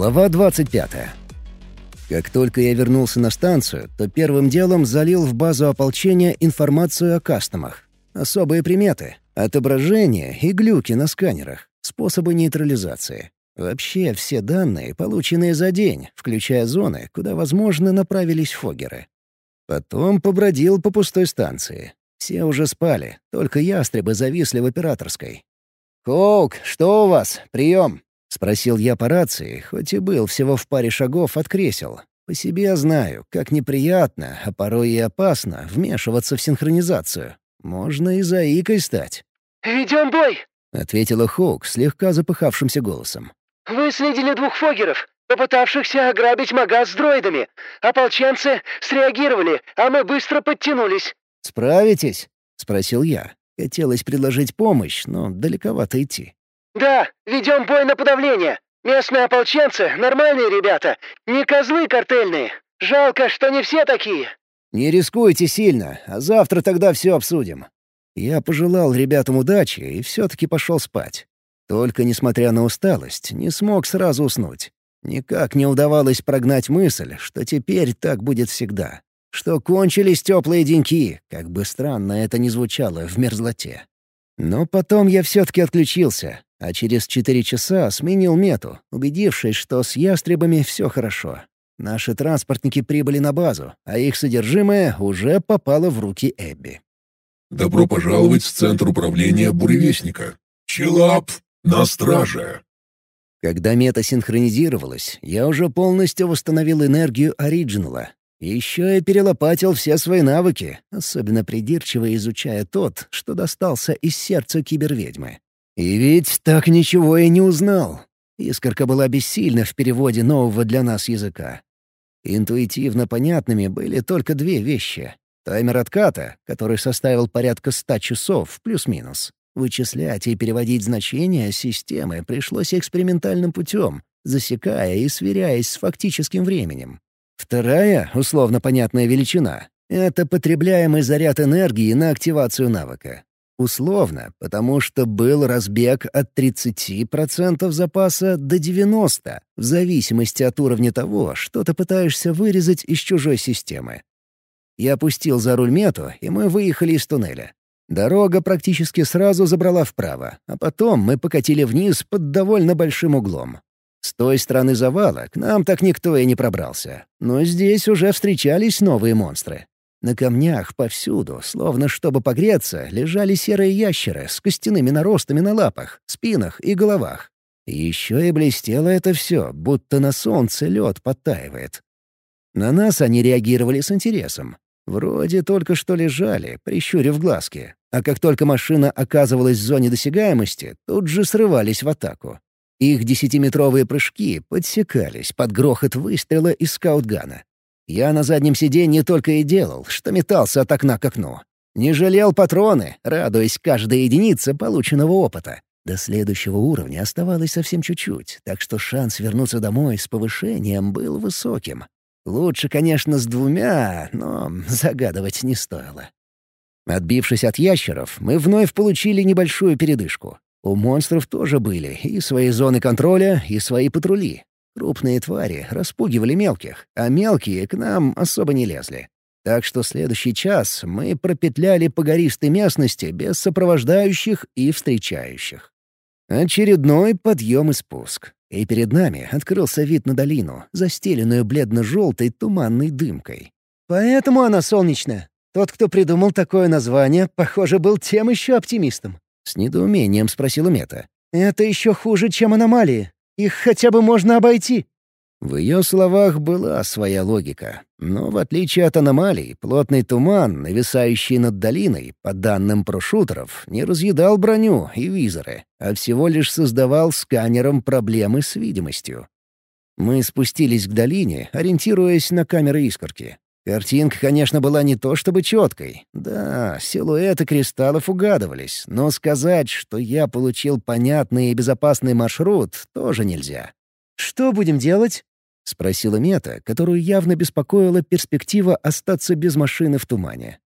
Глава 25. Как только я вернулся на станцию, то первым делом залил в базу ополчения информацию о кастомах. Особые приметы, отображения и глюки на сканерах, способы нейтрализации. Вообще все данные, полученные за день, включая зоны, куда, возможно, направились фогеры. Потом побродил по пустой станции. Все уже спали, только ястребы зависли в операторской. «Коук, что у вас? Прием!» — спросил я по рации, хоть и был всего в паре шагов от кресел. По себе я знаю, как неприятно, а порой и опасно вмешиваться в синхронизацию. Можно и заикой стать. «Ведем бой!» — ответила Хоук слегка запыхавшимся голосом. «Выследили двух фогеров, попытавшихся ограбить магаз с дроидами. Ополченцы среагировали, а мы быстро подтянулись». «Справитесь?» — спросил я. Хотелось предложить помощь, но далековато идти. «Да, ведем бой на подавление. Местные ополченцы — нормальные ребята, не козлы картельные. Жалко, что не все такие». «Не рискуйте сильно, а завтра тогда все обсудим». Я пожелал ребятам удачи и все-таки пошел спать. Только, несмотря на усталость, не смог сразу уснуть. Никак не удавалось прогнать мысль, что теперь так будет всегда. Что кончились теплые деньки, как бы странно это ни звучало в мерзлоте. Но потом я все-таки отключился, а через четыре часа сменил мету, убедившись, что с ястребами все хорошо. Наши транспортники прибыли на базу, а их содержимое уже попало в руки Эбби. «Добро пожаловать в Центр управления Буревестника. Челап на страже!» Когда мета синхронизировалась, я уже полностью восстановил энергию Ориджинала. Еще и перелопатил все свои навыки, особенно придирчиво изучая тот, что достался из сердца киберведьмы. И ведь так ничего и не узнал. Искорка была бессильна в переводе нового для нас языка. Интуитивно понятными были только две вещи. Таймер отката, который составил порядка ста часов, плюс-минус. Вычислять и переводить значения системы пришлось экспериментальным путем, засекая и сверяясь с фактическим временем. Вторая, условно понятная величина — это потребляемый заряд энергии на активацию навыка. Условно, потому что был разбег от 30% запаса до 90%, в зависимости от уровня того, что ты пытаешься вырезать из чужой системы. Я опустил за руль мету, и мы выехали из туннеля. Дорога практически сразу забрала вправо, а потом мы покатили вниз под довольно большим углом. С той стороны завала к нам так никто и не пробрался. Но здесь уже встречались новые монстры. На камнях повсюду, словно чтобы погреться, лежали серые ящеры с костяными наростами на лапах, спинах и головах. еще и блестело это все, будто на солнце лед подтаивает. На нас они реагировали с интересом. Вроде только что лежали, прищурив глазки. А как только машина оказывалась в зоне досягаемости, тут же срывались в атаку. Их десятиметровые прыжки подсекались под грохот выстрела из скаутгана. Я на заднем сиденье только и делал, что метался от окна к окну. Не жалел патроны, радуясь каждой единице полученного опыта. До следующего уровня оставалось совсем чуть-чуть, так что шанс вернуться домой с повышением был высоким. Лучше, конечно, с двумя, но загадывать не стоило. Отбившись от ящеров, мы вновь получили небольшую передышку. У монстров тоже были и свои зоны контроля, и свои патрули. Крупные твари распугивали мелких, а мелкие к нам особо не лезли. Так что следующий час мы пропетляли по гористой местности без сопровождающих и встречающих. Очередной подъем и спуск. И перед нами открылся вид на долину, застеленную бледно-желтой туманной дымкой. «Поэтому она солнечная. Тот, кто придумал такое название, похоже, был тем еще оптимистом». С недоумением спросила Мета. «Это еще хуже, чем аномалии. Их хотя бы можно обойти». В ее словах была своя логика. Но в отличие от аномалий, плотный туман, нависающий над долиной, по данным прошутеров, не разъедал броню и визоры, а всего лишь создавал сканером проблемы с видимостью. Мы спустились к долине, ориентируясь на камеры искорки. Картинка, конечно, была не то чтобы четкой. Да, силуэты кристаллов угадывались, но сказать, что я получил понятный и безопасный маршрут, тоже нельзя. «Что будем делать?» — спросила Мета, которую явно беспокоила перспектива остаться без машины в тумане.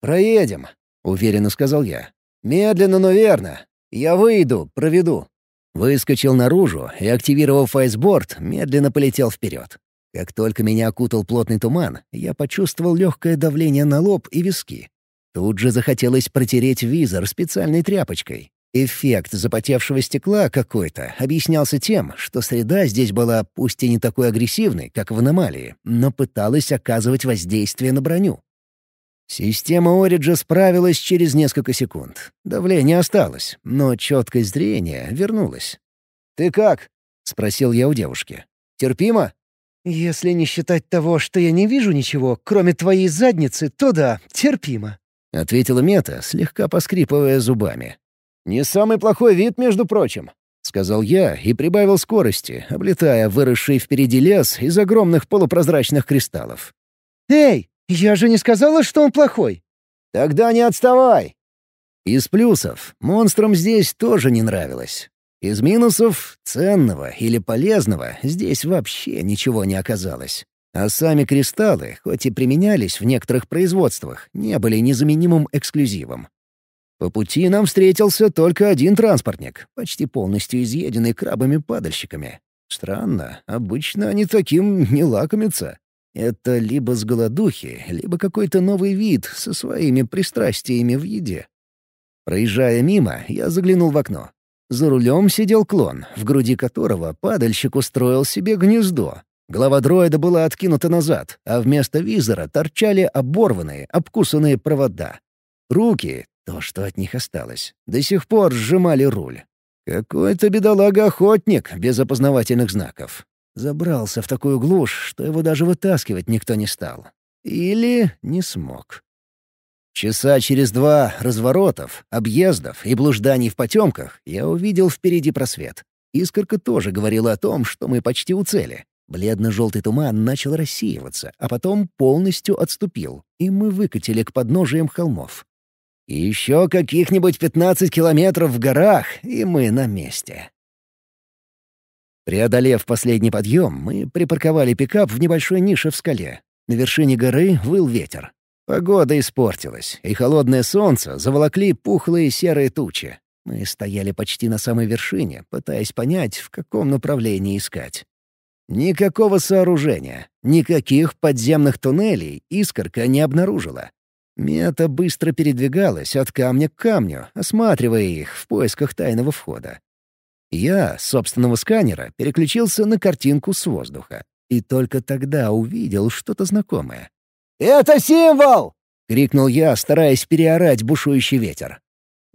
«Проедем», — уверенно сказал я. «Медленно, но верно. Я выйду, проведу». Выскочил наружу и, активировав айсборд, медленно полетел вперед. Как только меня окутал плотный туман, я почувствовал легкое давление на лоб и виски. Тут же захотелось протереть визор специальной тряпочкой. Эффект запотевшего стекла какой-то объяснялся тем, что среда здесь была пусть и не такой агрессивной, как в аномалии, но пыталась оказывать воздействие на броню. Система Ориджа справилась через несколько секунд. Давление осталось, но четкость зрения вернулась. «Ты как?» — спросил я у девушки. «Терпимо?» «Если не считать того, что я не вижу ничего, кроме твоей задницы, то да, терпимо», — ответила Мета, слегка поскрипывая зубами. «Не самый плохой вид, между прочим», — сказал я и прибавил скорости, облетая выросший впереди лес из огромных полупрозрачных кристаллов. «Эй, «Я же не сказала, что он плохой!» «Тогда не отставай!» Из плюсов монстрам здесь тоже не нравилось. Из минусов — ценного или полезного здесь вообще ничего не оказалось. А сами кристаллы, хоть и применялись в некоторых производствах, не были незаменимым эксклюзивом. По пути нам встретился только один транспортник, почти полностью изъеденный крабами-падальщиками. Странно, обычно они таким не лакомятся. Это либо с голодухи, либо какой-то новый вид со своими пристрастиями в еде. Проезжая мимо, я заглянул в окно. За рулем сидел клон, в груди которого падальщик устроил себе гнездо. Голова дроида была откинута назад, а вместо визора торчали оборванные, обкусанные провода. Руки, то, что от них осталось, до сих пор сжимали руль. Какой-то бедолага-охотник без опознавательных знаков. Забрался в такую глушь, что его даже вытаскивать никто не стал. Или не смог. Часа через два разворотов, объездов и блужданий в потемках я увидел впереди просвет. Искорка тоже говорила о том, что мы почти у цели. Бледно-желтый туман начал рассеиваться, а потом полностью отступил, и мы выкатили к подножиям холмов. Еще каких-нибудь пятнадцать километров в горах, и мы на месте. Преодолев последний подъем, мы припарковали пикап в небольшой нише в скале. На вершине горы выл ветер. Погода испортилась, и холодное солнце заволокли пухлые серые тучи. Мы стояли почти на самой вершине, пытаясь понять, в каком направлении искать. Никакого сооружения, никаких подземных туннелей искорка не обнаружила. Мета быстро передвигалась от камня к камню, осматривая их в поисках тайного входа. Я собственного сканера переключился на картинку с воздуха. И только тогда увидел что-то знакомое. «Это символ!» — крикнул я, стараясь переорать бушующий ветер.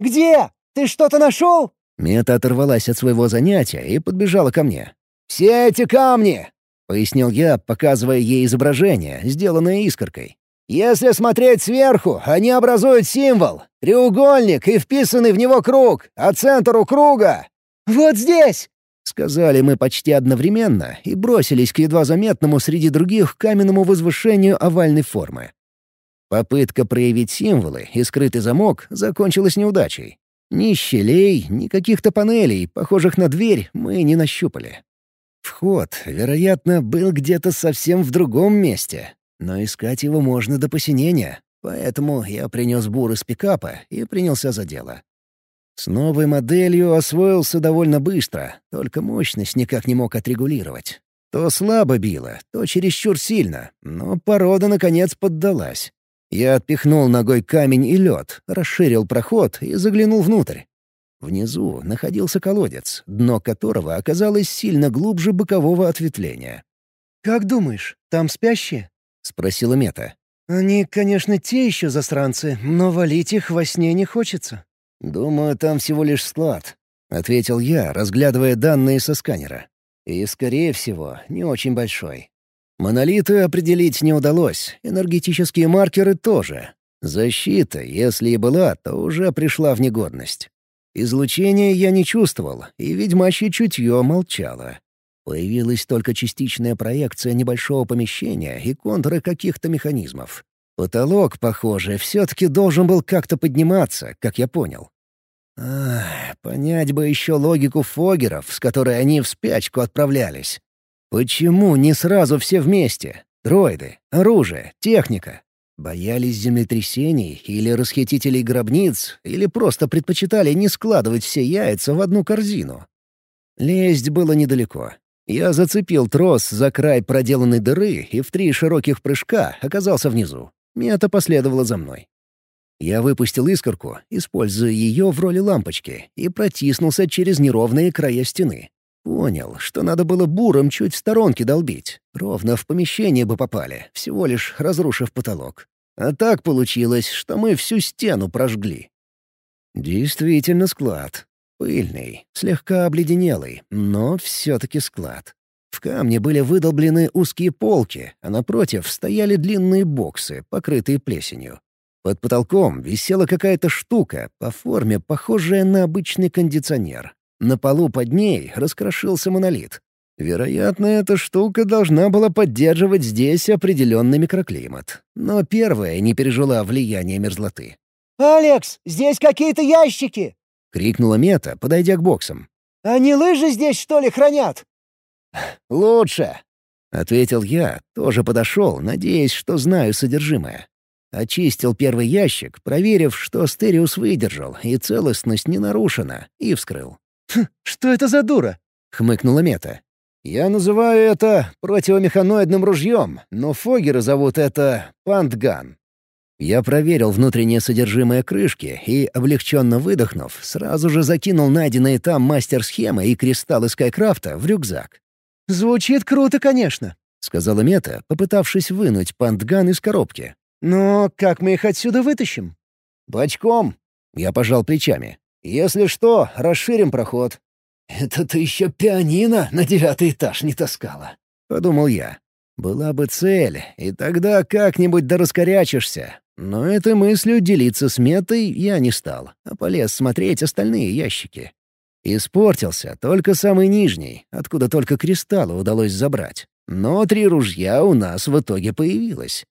«Где? Ты что-то нашел?» Мета оторвалась от своего занятия и подбежала ко мне. «Все эти камни!» — пояснил я, показывая ей изображение, сделанное искоркой. «Если смотреть сверху, они образуют символ — треугольник и вписанный в него круг, а центр у круга «Вот здесь!» — сказали мы почти одновременно и бросились к едва заметному среди других каменному возвышению овальной формы. Попытка проявить символы и скрытый замок закончилась неудачей. Ни щелей, ни каких-то панелей, похожих на дверь, мы не нащупали. Вход, вероятно, был где-то совсем в другом месте, но искать его можно до посинения, поэтому я принес бур из пикапа и принялся за дело. С новой моделью освоился довольно быстро, только мощность никак не мог отрегулировать. То слабо било, то чересчур сильно, но порода, наконец, поддалась. Я отпихнул ногой камень и лед, расширил проход и заглянул внутрь. Внизу находился колодец, дно которого оказалось сильно глубже бокового ответвления. «Как думаешь, там спящие?» — спросила Мета. «Они, конечно, те еще засранцы, но валить их во сне не хочется». «Думаю, там всего лишь склад», — ответил я, разглядывая данные со сканера. «И, скорее всего, не очень большой. Монолиты определить не удалось, энергетические маркеры тоже. Защита, если и была, то уже пришла в негодность. Излучения я не чувствовал, и ведьмачье чутье молчало. Появилась только частичная проекция небольшого помещения и контуры каких-то механизмов. Потолок, похоже, все-таки должен был как-то подниматься, как я понял. Ах, понять бы еще логику фогеров, с которой они в спячку отправлялись. Почему не сразу все вместе? Дроиды, оружие, техника. Боялись землетрясений или расхитителей гробниц, или просто предпочитали не складывать все яйца в одну корзину. Лезть было недалеко. Я зацепил трос за край проделанной дыры и в три широких прыжка оказался внизу. Мета последовала за мной. Я выпустил искорку, используя ее в роли лампочки, и протиснулся через неровные края стены. Понял, что надо было буром чуть в сторонке долбить. Ровно в помещение бы попали, всего лишь разрушив потолок. А так получилось, что мы всю стену прожгли. Действительно склад. Пыльный, слегка обледенелый, но все-таки склад. В камне были выдолблены узкие полки, а напротив стояли длинные боксы, покрытые плесенью. Под потолком висела какая-то штука, по форме похожая на обычный кондиционер. На полу под ней раскрошился монолит. Вероятно, эта штука должна была поддерживать здесь определенный микроклимат. Но первая не пережила влияние мерзлоты. «Алекс, здесь какие-то ящики!» — крикнула Мета, подойдя к боксам. «Они лыжи здесь, что ли, хранят?» «Лучше!» — ответил я, тоже подошел, надеясь, что знаю содержимое. Очистил первый ящик, проверив, что стереус выдержал и целостность не нарушена, и вскрыл. «Хм, что это за дура?» — хмыкнула Мета. «Я называю это противомеханоидным ружьем, но Фогеры зовут это пантган». Я проверил внутреннее содержимое крышки и, облегченно выдохнув, сразу же закинул найденные там мастер-схемы и кристаллы Скайкрафта в рюкзак. «Звучит круто, конечно», — сказала Мета, попытавшись вынуть пантган из коробки. «Но как мы их отсюда вытащим?» «Бочком», — я пожал плечами. «Если что, расширим проход». «Это ты еще пианино на девятый этаж не таскала», — подумал я. «Была бы цель, и тогда как-нибудь да раскорячишься. Но этой мыслью делиться с метой я не стал, а полез смотреть остальные ящики. Испортился только самый нижний, откуда только кристаллы удалось забрать. Но три ружья у нас в итоге появилось.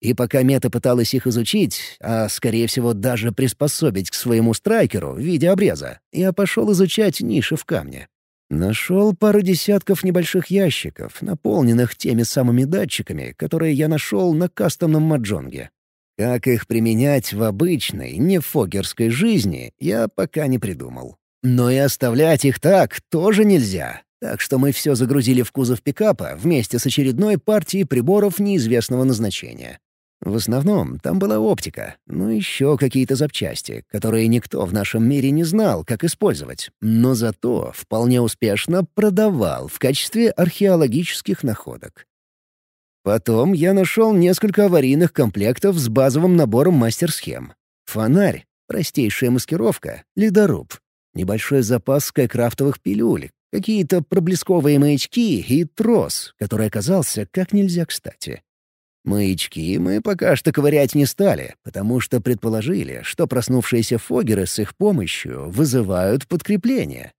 И пока Мета пыталась их изучить, а, скорее всего, даже приспособить к своему страйкеру в виде обреза, я пошел изучать ниши в камне. Нашел пару десятков небольших ящиков, наполненных теми самыми датчиками, которые я нашел на кастомном маджонге. Как их применять в обычной, не фогерской жизни, я пока не придумал. Но и оставлять их так тоже нельзя. Так что мы все загрузили в кузов пикапа вместе с очередной партией приборов неизвестного назначения. В основном там была оптика, ну еще какие-то запчасти, которые никто в нашем мире не знал, как использовать, но зато вполне успешно продавал в качестве археологических находок. Потом я нашел несколько аварийных комплектов с базовым набором мастер-схем. Фонарь, простейшая маскировка, ледоруб, небольшой запас скайкрафтовых пилюль, какие-то проблесковые маячки и трос, который оказался как нельзя кстати. Маячки мы пока что ковырять не стали, потому что предположили, что проснувшиеся фогеры с их помощью вызывают подкрепление.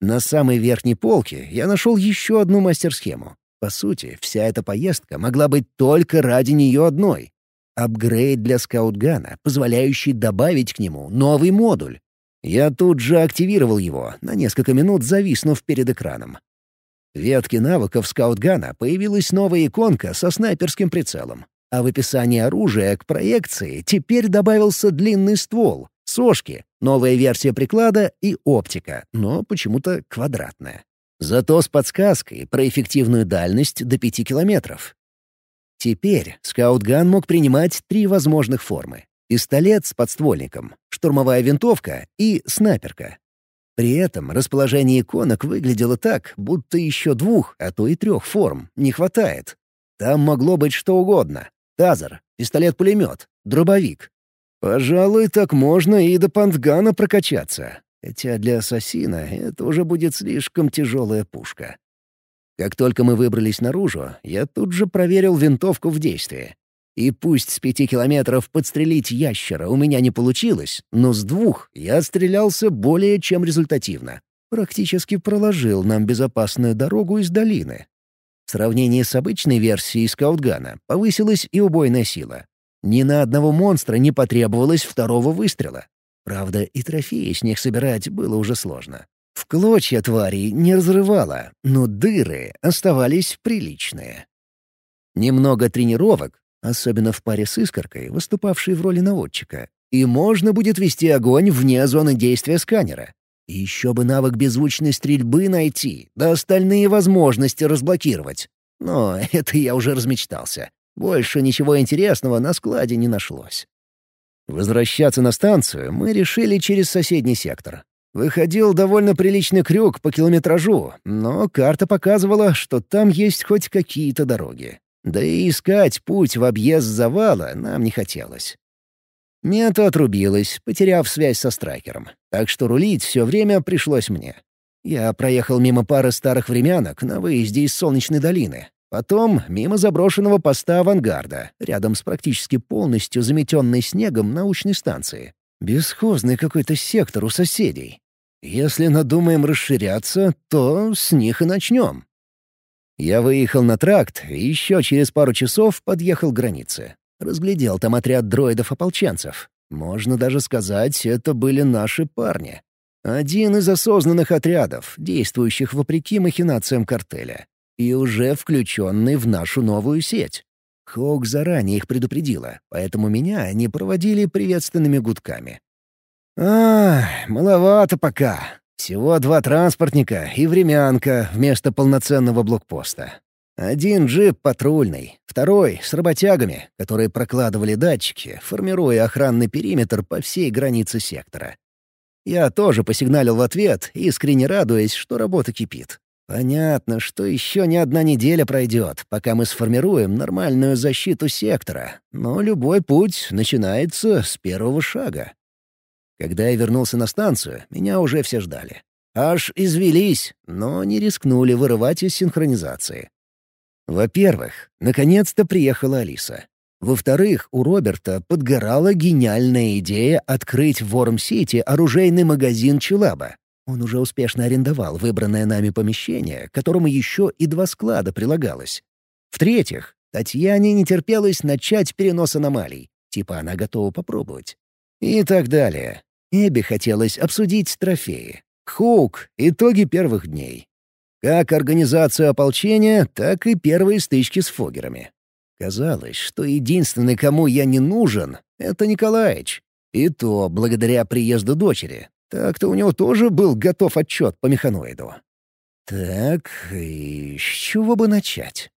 На самой верхней полке я нашел еще одну мастер-схему. По сути, вся эта поездка могла быть только ради нее одной. Апгрейд для скаутгана, позволяющий добавить к нему новый модуль. Я тут же активировал его, на несколько минут зависнув перед экраном. В ветке навыков скаутгана появилась новая иконка со снайперским прицелом. А в описании оружия к проекции теперь добавился длинный ствол, сошки, новая версия приклада и оптика, но почему-то квадратная. Зато с подсказкой про эффективную дальность до 5 километров. Теперь скаутган мог принимать три возможных формы. Пистолет с подствольником, штурмовая винтовка и снайперка. При этом расположение иконок выглядело так, будто еще двух, а то и трех форм не хватает. Там могло быть что угодно. Тазер, пистолет-пулемет, дробовик. Пожалуй, так можно и до пантгана прокачаться. Хотя для ассасина это уже будет слишком тяжелая пушка. Как только мы выбрались наружу, я тут же проверил винтовку в действии. И пусть с пяти километров подстрелить ящера у меня не получилось, но с двух я отстрелялся более чем результативно. Практически проложил нам безопасную дорогу из долины. В сравнении с обычной версией скаутгана повысилась и убойная сила. Ни на одного монстра не потребовалось второго выстрела. Правда, и трофеи с них собирать было уже сложно. В клочья твари не разрывало, но дыры оставались приличные. Немного тренировок, особенно в паре с искоркой, выступавшей в роли наводчика, и можно будет вести огонь вне зоны действия сканера. И еще бы навык беззвучной стрельбы найти, да остальные возможности разблокировать. Но это я уже размечтался. Больше ничего интересного на складе не нашлось. Возвращаться на станцию мы решили через соседний сектор. Выходил довольно приличный крюк по километражу, но карта показывала, что там есть хоть какие-то дороги. Да и искать путь в объезд завала нам не хотелось. Мета отрубилась, потеряв связь со страйкером, так что рулить все время пришлось мне. Я проехал мимо пары старых времянок на выезде из Солнечной долины, Потом мимо заброшенного поста авангарда, рядом с практически полностью заметенной снегом научной станции. Бесхозный какой-то сектор у соседей. Если надумаем расширяться, то с них и начнем. Я выехал на тракт и еще через пару часов подъехал к границе. Разглядел там отряд дроидов-ополченцев. Можно даже сказать, это были наши парни. Один из осознанных отрядов, действующих вопреки махинациям картеля и уже включенный в нашу новую сеть. Хоук заранее их предупредила, поэтому меня они проводили приветственными гудками. «А, маловато пока. Всего два транспортника и времянка вместо полноценного блокпоста. Один джип патрульный, второй — с работягами, которые прокладывали датчики, формируя охранный периметр по всей границе сектора. Я тоже посигналил в ответ, искренне радуясь, что работа кипит. Понятно, что еще не одна неделя пройдет, пока мы сформируем нормальную защиту сектора, но любой путь начинается с первого шага. Когда я вернулся на станцию, меня уже все ждали. Аж извелись, но не рискнули вырывать из синхронизации. Во-первых, наконец-то приехала Алиса. Во-вторых, у Роберта подгорала гениальная идея открыть в Ворм-Сити оружейный магазин Челаба. Он уже успешно арендовал выбранное нами помещение, которому еще и два склада прилагалось. В-третьих, Татьяне не терпелось начать перенос аномалий, типа она готова попробовать. И так далее. Эбби хотелось обсудить трофеи. Хук — итоги первых дней. Как организацию ополчения, так и первые стычки с фогерами. Казалось, что единственный, кому я не нужен, — это Николаевич. И то благодаря приезду дочери, так-то у него тоже был готов отчет по механоиду. Так, и с чего бы начать?